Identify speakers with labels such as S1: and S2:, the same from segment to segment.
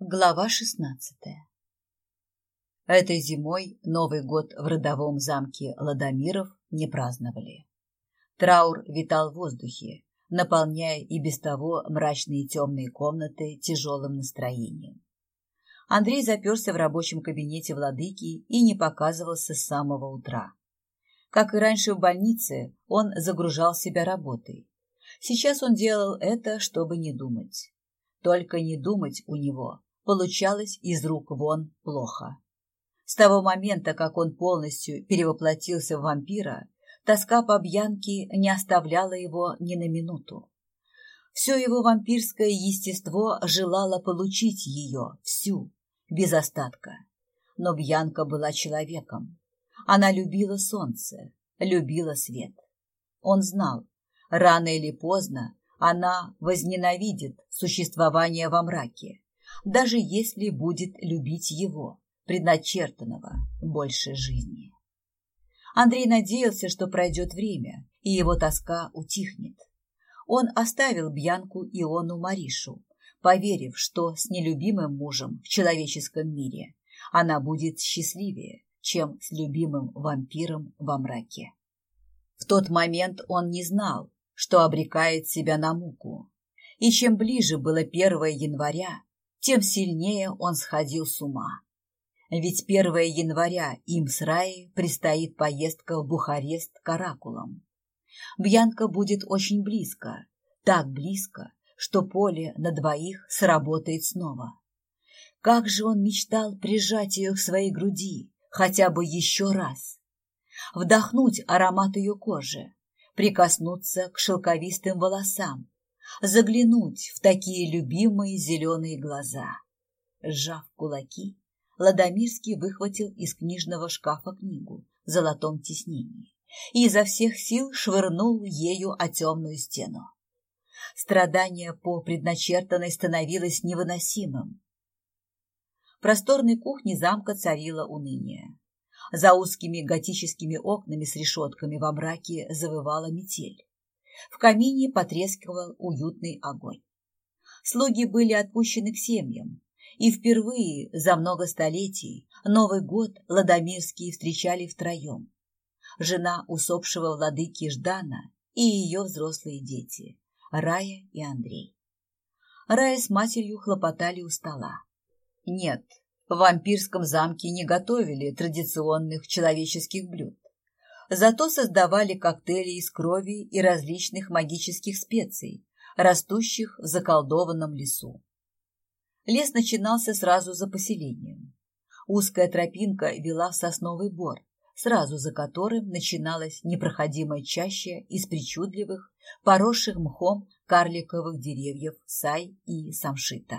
S1: Глава шестнадцатая Этой зимой Новый год в родовом замке Ладомиров не праздновали. Траур витал в воздухе, наполняя и без того мрачные темные комнаты тяжелым настроением. Андрей заперся в рабочем кабинете владыки и не показывался с самого утра. Как и раньше в больнице, он загружал себя работой. Сейчас он делал это, чтобы не думать. Только не думать у него получалось из рук вон плохо. С того момента, как он полностью перевоплотился в вампира, тоска по Бьянке не оставляла его ни на минуту. Все его вампирское естество желало получить ее всю, без остатка. Но Бьянка была человеком. Она любила солнце, любила свет. Он знал, рано или поздно она возненавидит существование во мраке даже если будет любить его, предначертанного, больше жизни. Андрей надеялся, что пройдет время, и его тоска утихнет. Он оставил Бьянку Иону Маришу, поверив, что с нелюбимым мужем в человеческом мире она будет счастливее, чем с любимым вампиром во мраке. В тот момент он не знал, что обрекает себя на муку. И чем ближе было 1 января, тем сильнее он сходил с ума. Ведь 1 января им с Раей предстоит поездка в Бухарест к оракулам. Бьянка будет очень близко, так близко, что поле на двоих сработает снова. Как же он мечтал прижать ее к своей груди, хотя бы еще раз. Вдохнуть аромат ее кожи, прикоснуться к шелковистым волосам, заглянуть в такие любимые зеленые глаза. Сжав кулаки, Ладомирский выхватил из книжного шкафа книгу в золотом тиснении и изо всех сил швырнул ею о темную стену. Страдание по предначертанной становилось невыносимым. В просторной кухне замка царило уныние. За узкими готическими окнами с решетками во мраке завывала метель. В камине потрескивал уютный огонь. Слуги были отпущены к семьям, и впервые за много столетий Новый год Ладомирские встречали втроем. Жена усопшего владыки Ждана и ее взрослые дети, Рая и Андрей. Рая с матерью хлопотали у стола. Нет, в вампирском замке не готовили традиционных человеческих блюд. Зато создавали коктейли из крови и различных магических специй, растущих в заколдованном лесу. Лес начинался сразу за поселением. Узкая тропинка вела в сосновый бор, сразу за которым начиналась непроходимая чаща из причудливых, поросших мхом карликовых деревьев сай и самшита.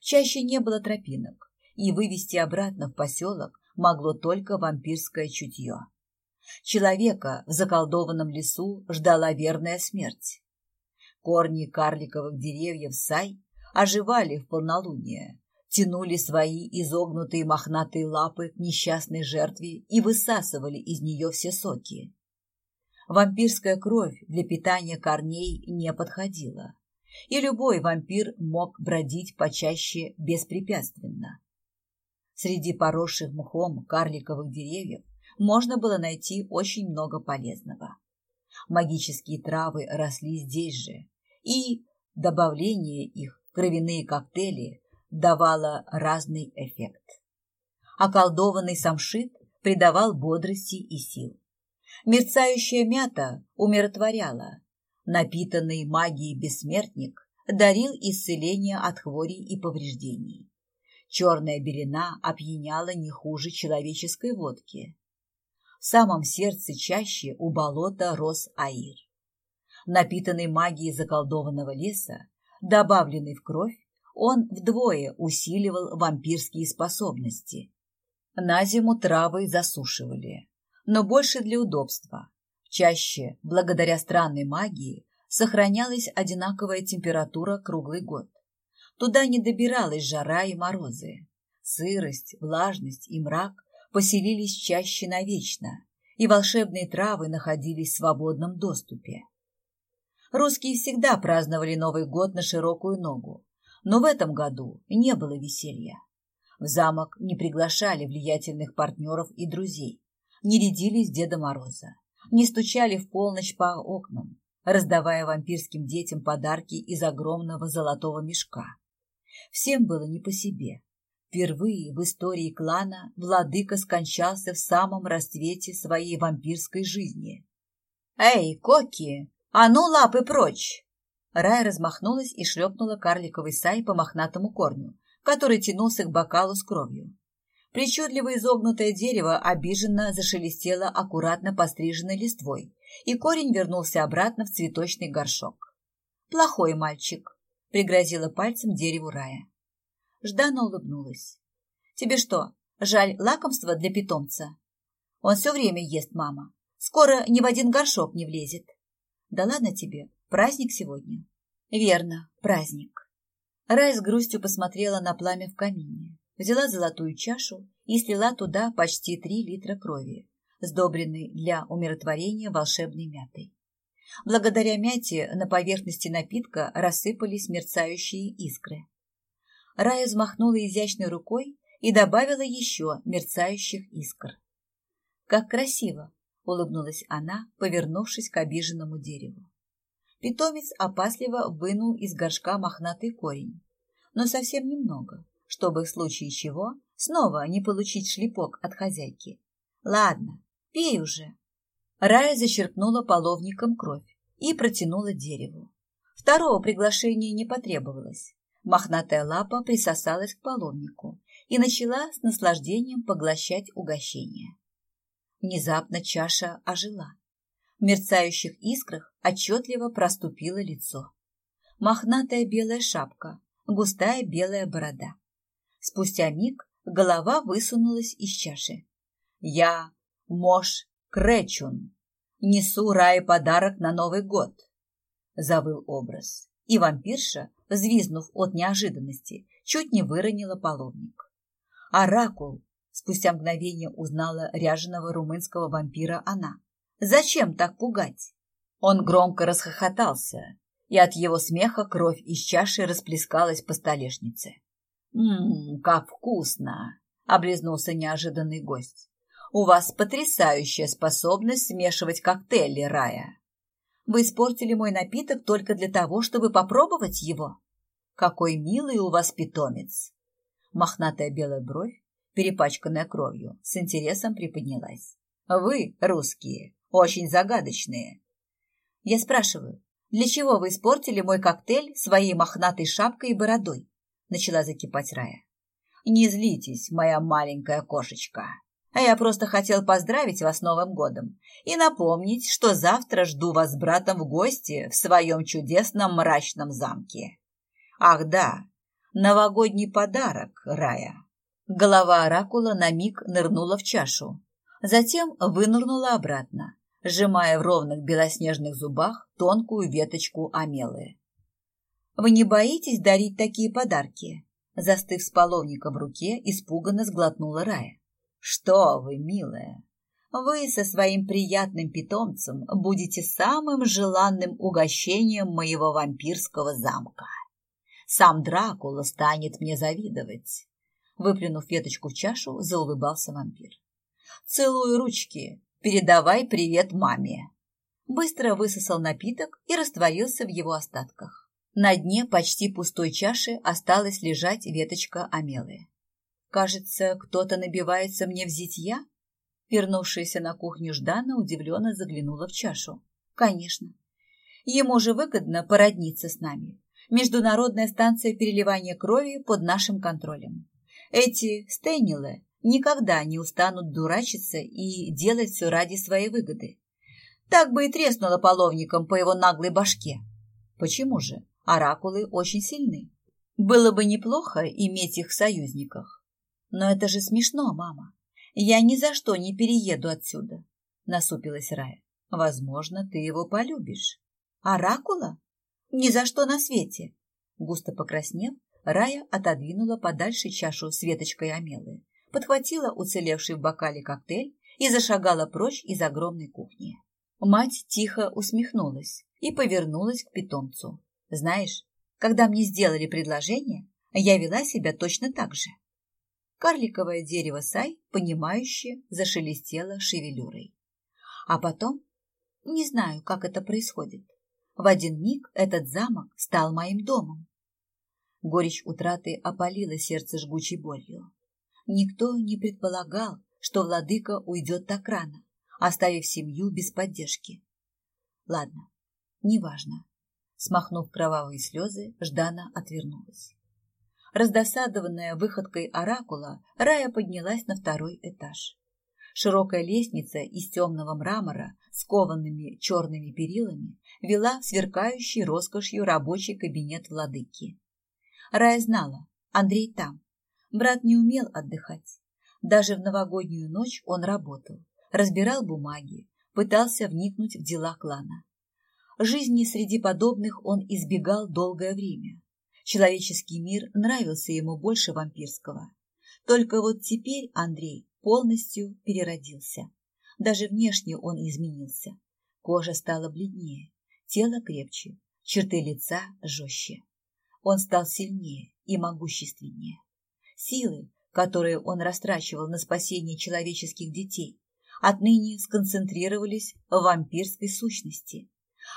S1: Чаще не было тропинок, и вывести обратно в поселок могло только вампирское чутье. Человека в заколдованном лесу ждала верная смерть. Корни карликовых деревьев сай оживали в полнолуние, тянули свои изогнутые мохнатые лапы к несчастной жертве и высасывали из нее все соки. Вампирская кровь для питания корней не подходила, и любой вампир мог бродить почаще беспрепятственно. Среди поросших мхом карликовых деревьев можно было найти очень много полезного. Магические травы росли здесь же, и добавление их в кровяные коктейли давало разный эффект. Околдованный самшит придавал бодрости и сил. Мерцающая мята умиротворяла. Напитанный магией бессмертник дарил исцеление от хворей и повреждений. Черная белина опьяняла не хуже человеческой водки. В самом сердце чаще у болота рос аир. Напитанный магией заколдованного леса, добавленный в кровь, он вдвое усиливал вампирские способности. На зиму травы засушивали, но больше для удобства. Чаще, благодаря странной магии, сохранялась одинаковая температура круглый год. Туда не добиралась жара и морозы. Сырость, влажность и мрак поселились чаще навечно, и волшебные травы находились в свободном доступе. Русские всегда праздновали Новый год на широкую ногу, Но в этом году не было веселья. В замок не приглашали влиятельных партнеров и друзей, не рядились Деда Мороза, не стучали в полночь по окнам, раздавая вампирским детям подарки из огромного золотого мешка. Всем было не по себе. Впервые в истории клана владыка скончался в самом расцвете своей вампирской жизни. «Эй, Коки, а ну лапы прочь!» Рая размахнулась и шлепнула карликовый сай по мохнатому корню, который тянулся к бокалу с кровью. Причудливо изогнутое дерево обиженно зашелестело аккуратно постриженной листвой, и корень вернулся обратно в цветочный горшок. «Плохой мальчик», — пригрозила пальцем дереву Рая. Ждана улыбнулась. «Тебе что, жаль лакомство для питомца?» «Он все время ест, мама. Скоро ни в один горшок не влезет». «Да ладно тебе, праздник сегодня». «Верно, праздник». Рай с грустью посмотрела на пламя в камине взяла золотую чашу и слила туда почти три литра крови, сдобренной для умиротворения волшебной мятой. Благодаря мяте на поверхности напитка рассыпались мерцающие искры. Рая взмахнула изящной рукой и добавила еще мерцающих искр. «Как красиво!» — улыбнулась она, повернувшись к обиженному дереву. Питомец опасливо вынул из горшка мохнатый корень, но совсем немного, чтобы в случае чего снова не получить шлепок от хозяйки. Ладно, пей уже. Рая зачерпнула половником кровь и протянула дереву. Второго приглашения не потребовалось. Мохнатая лапа присосалась к половнику и начала с наслаждением поглощать угощение. Внезапно чаша ожила. В мерцающих искрах отчетливо проступило лицо. Мохнатая белая шапка, густая белая борода. Спустя миг голова высунулась из чаши. «Я Мош Кречун. Несу Рае подарок на Новый год», — завыл образ. И вампирша, взвизнув от неожиданности, чуть не выронила половник. «Оракул!» — спустя мгновение узнала ряженого румынского вампира она. «Зачем так пугать?» Он громко расхохотался, и от его смеха кровь из чаши расплескалась по столешнице. «Ммм, как вкусно!» — облизнулся неожиданный гость. «У вас потрясающая способность смешивать коктейли, Рая. Вы испортили мой напиток только для того, чтобы попробовать его? Какой милый у вас питомец!» Мохнатая белая бровь, перепачканная кровью, с интересом приподнялась. «Вы, русские, очень загадочные!» Я спрашиваю, для чего вы испортили мой коктейль своей мохнатой шапкой и бородой? начала закипать Рая. «Не злитесь, моя маленькая кошечка. А я просто хотел поздравить вас с Новым годом и напомнить, что завтра жду вас с братом в гости в своем чудесном мрачном замке. Ах да, новогодний подарок, Рая». Голова оракула на миг нырнула в чашу, затем вынырнула обратно, сжимая в ровных белоснежных зубах тонкую веточку амелы. Вы не боитесь дарить такие подарки? Застыв с половником в руке, испуганно сглотнула Рая. Что вы, милая, вы со своим приятным питомцем будете самым желанным угощением моего вампирского замка. Сам Дракула станет мне завидовать. Выплюнув веточку в чашу, заулыбался вампир. Целую ручки, передавай привет маме. Быстро высосал напиток и растворился в его остатках. На дне почти пустой чаши осталась лежать веточка амелы. «Кажется, кто-то набивается мне в зитья?» Вернувшаяся на кухню Ждана удивленно заглянула в чашу. «Конечно. Ему же выгодно породниться с нами. Международная станция переливания крови под нашим контролем. Эти стейнилы никогда не устанут дурачиться и делать все ради своей выгоды. Так бы и треснуло половником по его наглой башке. Почему же? Оракулы очень сильны. Было бы неплохо иметь их в союзниках. Но это же смешно, мама. Я ни за что не перееду отсюда, насупилась Рая. Возможно, ты его полюбишь. Оракула? Ни за что на свете. Густо покраснев, Рая отодвинула подальше чашу с веточкой омелы, подхватила уцелевший в бокале коктейль и зашагала прочь из огромной кухни. Мать тихо усмехнулась и повернулась к питомцу. Знаешь, Когда мне сделали предложение, я вела себя точно так же. Карликовое дерево Сай, понимающе, зашелестело шевелюрой. А потом, не знаю, как это происходит, в один миг этот замок стал моим домом. Горечь утраты опалила сердце жгучей болью. Никто не предполагал, что владыка уйдет так рано, оставив семью без поддержки. Ладно, неважно. Смахнув кровавые слезы, Ждана отвернулась. Раздосадованная выходкой оракула, Рая поднялась на второй этаж. Широкая лестница из темного мрамора с коваными черными перилами вела в сверкающий роскошью рабочий кабинет владыки. Рая знала, Андрей там. Брат не умел отдыхать. Даже в новогоднюю ночь он работал, разбирал бумаги, пытался вникнуть в дела клана. Жизни среди подобных он избегал долгое время. Человеческий мир нравился ему больше вампирского. Только вот теперь Андрей полностью переродился. Даже внешне он изменился. Кожа стала бледнее, тело крепче, черты лица жестче. Он стал сильнее и могущественнее. Силы, которые он растрачивал на спасение человеческих детей, отныне сконцентрировались в вампирской сущности.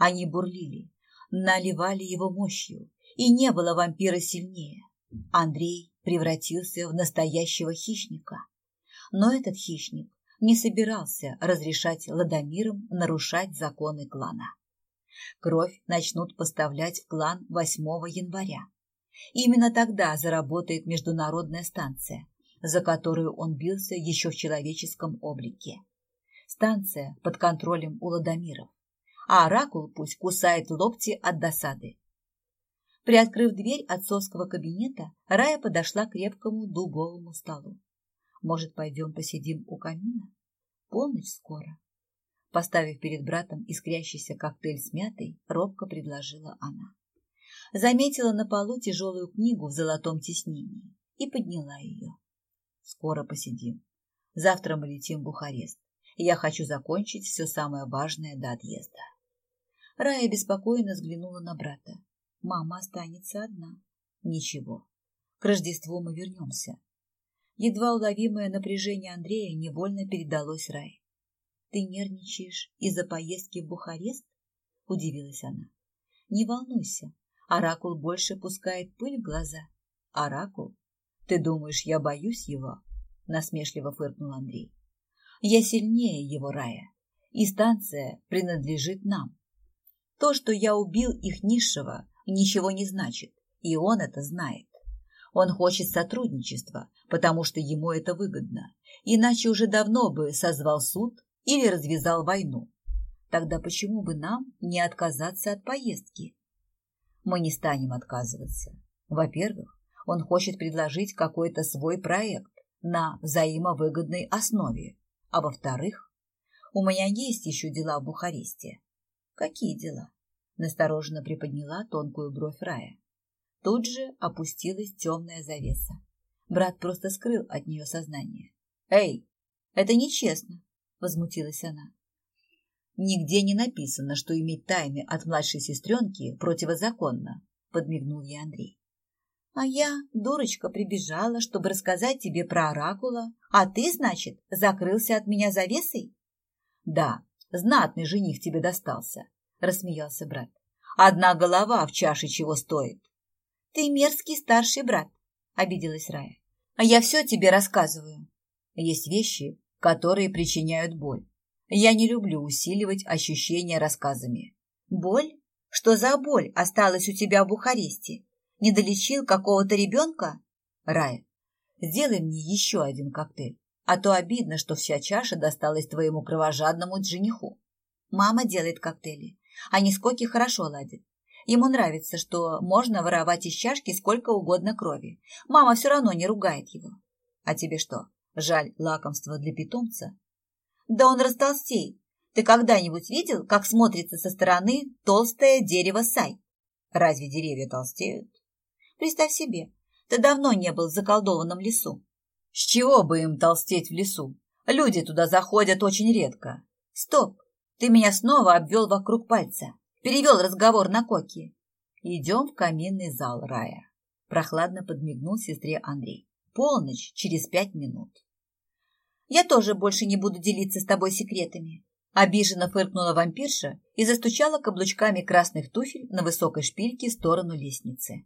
S1: Они бурлили, наливали его мощью, и не было вампира сильнее. Андрей превратился в настоящего хищника. Но этот хищник не собирался разрешать ладомирам нарушать законы клана. Кровь начнут поставлять в клан 8 января. Именно тогда заработает международная станция, за которую он бился еще в человеческом облике. Станция под контролем у ладомиров, а оракул пусть кусает локти от досады. Приоткрыв дверь отцовского кабинета, Рая подошла к крепкому дубовому столу. Может, пойдем посидим у камина? Полночь скоро. Поставив перед братом искрящийся коктейль с мятой, робко предложила она. Заметила на полу тяжелую книгу в золотом тиснении и подняла ее. Скоро посидим. Завтра мы летим в Бухарест. Я хочу закончить все самое важное до отъезда. Рая беспокойно взглянула на брата. Мама останется одна. Ничего. К Рождеству мы вернемся. Едва уловимое напряжение Андрея невольно передалось Рае. «Ты нервничаешь из-за поездки в Бухарест?» – удивилась она. «Не волнуйся, Оракул больше пускает пыль в глаза». «Оракул? Ты думаешь, я боюсь его?» – насмешливо фыркнул Андрей. «Я сильнее его, Рая, и станция принадлежит нам. То, что я убил их низшего, ничего не значит, и он это знает. Он хочет сотрудничества, потому что ему это выгодно, иначе уже давно бы созвал суд или развязал войну. Тогда почему бы нам не отказаться от поездки? Мы не станем отказываться. Во-первых, он хочет предложить какой-то свой проект на взаимовыгодной основе. А во-вторых, у меня есть еще дела в Бухаресте. Какие дела? Настороженно приподняла тонкую бровь Рая. Тут же опустилась темная завеса. Брат просто скрыл от нее сознание. «Эй, это нечестно!» — возмутилась она. «Нигде не написано, что иметь тайны от младшей сестренки противозаконно», — подмигнул ей Андрей. «А я, дурочка, прибежала, чтобы рассказать тебе про оракула, а ты, значит, закрылся от меня завесой?» «Да, знатный жених тебе достался», — рассмеялся брат. «Одна голова в чаше чего стоит». «Ты мерзкий старший брат», — обиделась Рая. «А я все тебе рассказываю». Есть вещи, которые причиняют боль. Я не люблю усиливать ощущения рассказами. Боль? Что за боль осталась у тебя в Бухаресте? Не долечил какого-то ребенка? Рая, сделай мне еще один коктейль, а то обидно, что вся чаша досталась твоему кровожадному жениху. Мама делает коктейли. Они с Коки хорошо ладят. Ему нравится, что можно воровать из чашки сколько угодно крови. Мама все равно не ругает его. А тебе что, жаль лакомство для питомца? Да он растолстеет. Ты когда-нибудь видел, как смотрится со стороны толстое дерево сай? Разве деревья толстеют? Представь себе, ты давно не был в заколдованном лесу. С чего бы им толстеть в лесу? Люди туда заходят очень редко. Стоп, ты меня снова обвел вокруг пальца. Перевел разговор на Коки. Идем в каминный зал рая. Прохладно подмигнул сестре Андрей. Полночь через пять минут. Я тоже больше не буду делиться с тобой секретами. Обиженно фыркнула вампирша и застучала каблучками красных туфель на высокой шпильке в сторону лестницы.